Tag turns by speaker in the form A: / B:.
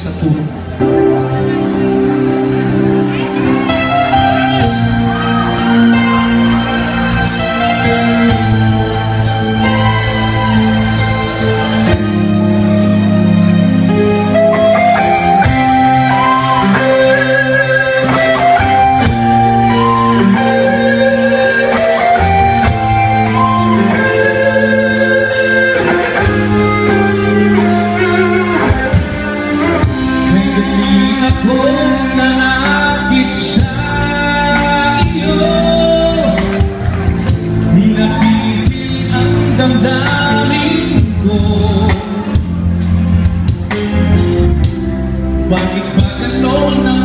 A: essa tudo. akong naakit sa iyo. Hinapipil ang damdamin ko. Bakit ba ganon ang